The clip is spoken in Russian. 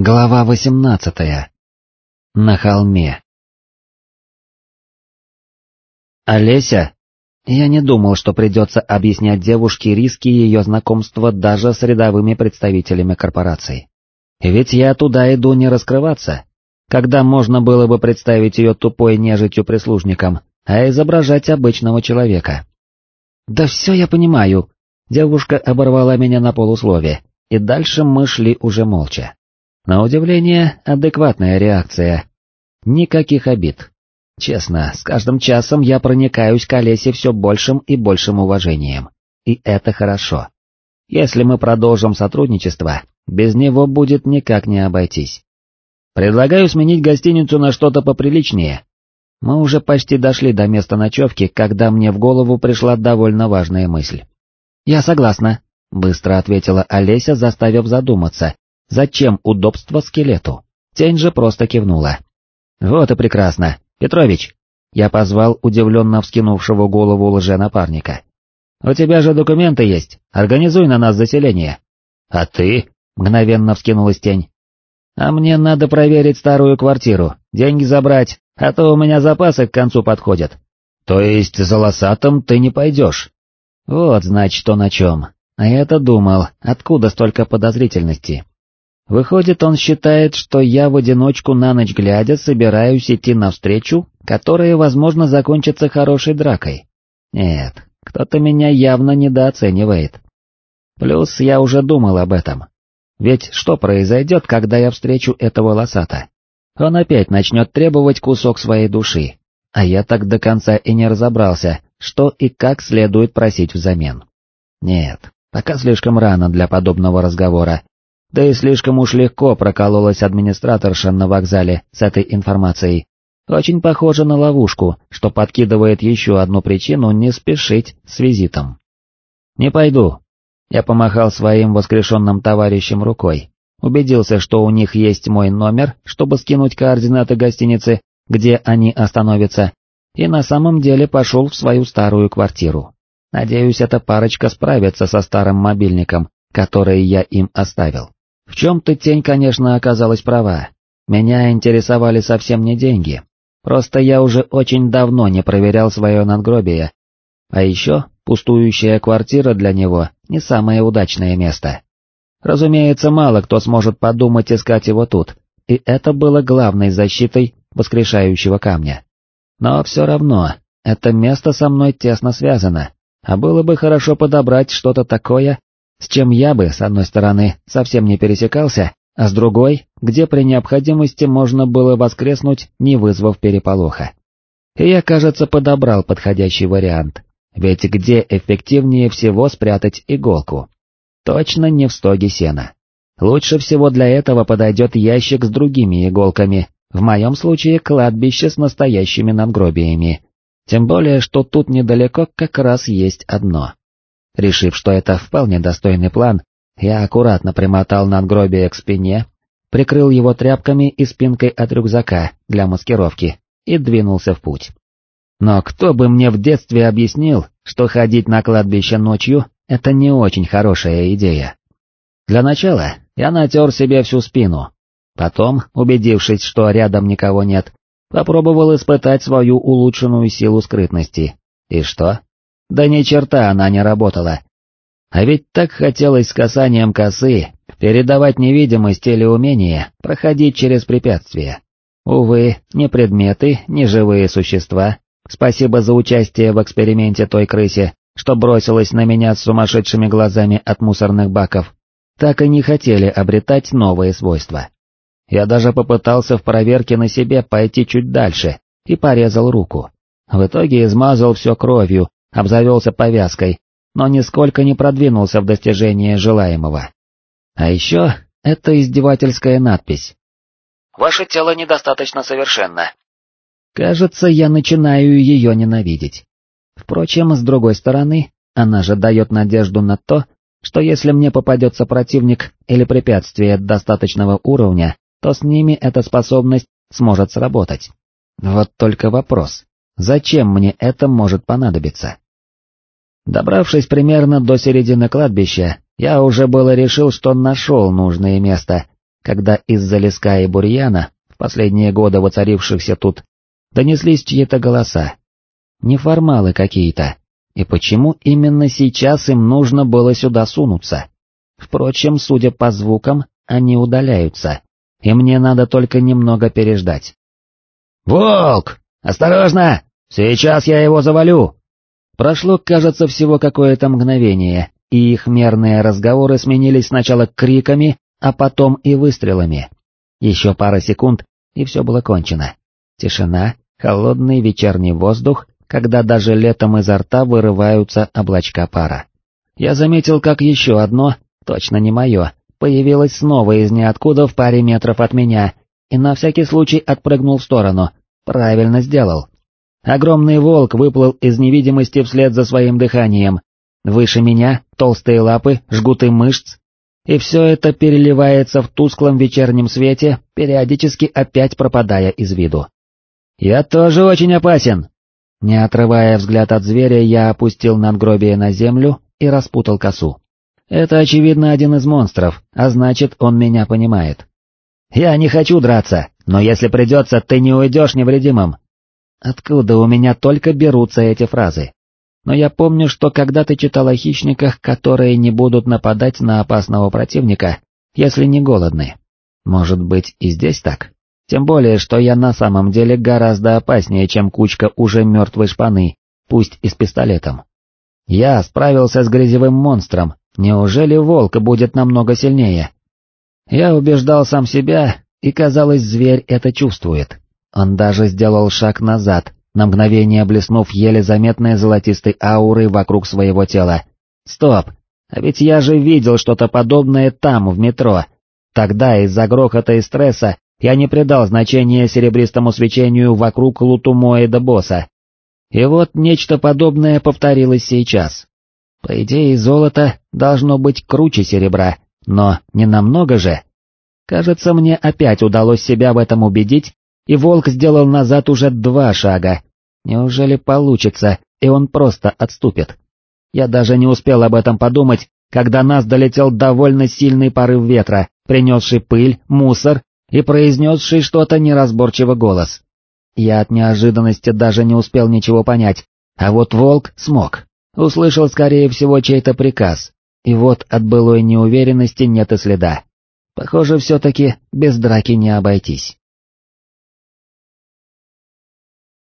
Глава восемнадцатая. На холме. Олеся? Я не думал, что придется объяснять девушке риски ее знакомства даже с рядовыми представителями корпораций. Ведь я туда иду не раскрываться, когда можно было бы представить ее тупой нежитью-прислужником, а изображать обычного человека. «Да все я понимаю», девушка оборвала меня на полуслове, и дальше мы шли уже молча. На удивление, адекватная реакция. Никаких обид. Честно, с каждым часом я проникаюсь к Олесе все большим и большим уважением. И это хорошо. Если мы продолжим сотрудничество, без него будет никак не обойтись. Предлагаю сменить гостиницу на что-то поприличнее. Мы уже почти дошли до места ночевки, когда мне в голову пришла довольно важная мысль. «Я согласна», — быстро ответила Олеся, заставив задуматься, Зачем удобство скелету? Тень же просто кивнула. Вот и прекрасно. Петрович, я позвал удивленно вскинувшего голову лже-напарника. «У тебя же документы есть, организуй на нас заселение». «А ты?» — мгновенно вскинулась тень. «А мне надо проверить старую квартиру, деньги забрать, а то у меня запасы к концу подходят». «То есть за лосатом ты не пойдешь?» «Вот, значит, то на чем. А я-то думал, откуда столько подозрительности. Выходит, он считает, что я в одиночку на ночь глядя собираюсь идти навстречу, которая, возможно, закончится хорошей дракой. Нет, кто-то меня явно недооценивает. Плюс я уже думал об этом. Ведь что произойдет, когда я встречу этого лосата? Он опять начнет требовать кусок своей души, а я так до конца и не разобрался, что и как следует просить взамен. Нет, пока слишком рано для подобного разговора, да и слишком уж легко прокололась администраторша на вокзале с этой информацией. Очень похоже на ловушку, что подкидывает еще одну причину не спешить с визитом. «Не пойду». Я помахал своим воскрешенным товарищам рукой, убедился, что у них есть мой номер, чтобы скинуть координаты гостиницы, где они остановятся, и на самом деле пошел в свою старую квартиру. Надеюсь, эта парочка справится со старым мобильником, который я им оставил. В чем-то тень, конечно, оказалась права. Меня интересовали совсем не деньги. Просто я уже очень давно не проверял свое надгробие. А еще пустующая квартира для него не самое удачное место. Разумеется, мало кто сможет подумать искать его тут, и это было главной защитой воскрешающего камня. Но все равно, это место со мной тесно связано, а было бы хорошо подобрать что-то такое, с чем я бы, с одной стороны, совсем не пересекался, а с другой, где при необходимости можно было воскреснуть, не вызвав переполоха. И я, кажется, подобрал подходящий вариант, ведь где эффективнее всего спрятать иголку? Точно не в стоге сена. Лучше всего для этого подойдет ящик с другими иголками, в моем случае кладбище с настоящими надгробиями, тем более, что тут недалеко как раз есть одно. Решив, что это вполне достойный план, я аккуратно примотал надгробие к спине, прикрыл его тряпками и спинкой от рюкзака для маскировки и двинулся в путь. Но кто бы мне в детстве объяснил, что ходить на кладбище ночью — это не очень хорошая идея. Для начала я натер себе всю спину. Потом, убедившись, что рядом никого нет, попробовал испытать свою улучшенную силу скрытности. И что? Да ни черта она не работала. А ведь так хотелось с касанием косы передавать невидимость или умение проходить через препятствия. Увы, ни предметы, ни живые существа, спасибо за участие в эксперименте той крысе, что бросилась на меня с сумасшедшими глазами от мусорных баков, так и не хотели обретать новые свойства. Я даже попытался в проверке на себе пойти чуть дальше и порезал руку. В итоге измазал все кровью, обзавелся повязкой, но нисколько не продвинулся в достижении желаемого. А еще это издевательская надпись. «Ваше тело недостаточно совершенно». Кажется, я начинаю ее ненавидеть. Впрочем, с другой стороны, она же дает надежду на то, что если мне попадется противник или препятствие достаточного уровня, то с ними эта способность сможет сработать. Вот только вопрос, Зачем мне это может понадобиться? Добравшись примерно до середины кладбища, я уже было решил, что нашел нужное место, когда из-за леска и бурьяна, в последние годы воцарившихся тут, донеслись чьи-то голоса. Неформалы какие-то. И почему именно сейчас им нужно было сюда сунуться? Впрочем, судя по звукам, они удаляются, и мне надо только немного переждать. «Волк! Осторожно! Сейчас я его завалю!» Прошло, кажется, всего какое-то мгновение, и их мерные разговоры сменились сначала криками, а потом и выстрелами. Еще пара секунд, и все было кончено. Тишина, холодный вечерний воздух, когда даже летом изо рта вырываются облачка пара. Я заметил, как еще одно, точно не мое, появилось снова из ниоткуда в паре метров от меня, и на всякий случай отпрыгнул в сторону. Правильно сделал. Огромный волк выплыл из невидимости вслед за своим дыханием. Выше меня толстые лапы, жгуты мышц. И все это переливается в тусклом вечернем свете, периодически опять пропадая из виду. «Я тоже очень опасен!» Не отрывая взгляд от зверя, я опустил надгробие на землю и распутал косу. Это, очевидно, один из монстров, а значит, он меня понимает. «Я не хочу драться, но если придется, ты не уйдешь невредимым». Откуда у меня только берутся эти фразы? Но я помню, что когда ты читал о хищниках, которые не будут нападать на опасного противника, если не голодны. Может быть и здесь так? Тем более, что я на самом деле гораздо опаснее, чем кучка уже мертвой шпаны, пусть и с пистолетом. Я справился с грязевым монстром, неужели волк будет намного сильнее? Я убеждал сам себя, и казалось, зверь это чувствует. Он даже сделал шаг назад, на мгновение блеснув еле заметной золотистой аурой вокруг своего тела. Стоп, а ведь я же видел что-то подобное там, в метро. Тогда из-за грохота и стресса я не придал значения серебристому свечению вокруг лутумоида босса. И вот нечто подобное повторилось сейчас. По идее, золото должно быть круче серебра, но не намного же. Кажется, мне опять удалось себя в этом убедить, и волк сделал назад уже два шага. Неужели получится, и он просто отступит? Я даже не успел об этом подумать, когда нас долетел довольно сильный порыв ветра, принесший пыль, мусор и произнесший что-то неразборчиво голос. Я от неожиданности даже не успел ничего понять, а вот волк смог. Услышал, скорее всего, чей-то приказ, и вот от былой неуверенности нет и следа. Похоже, все-таки без драки не обойтись.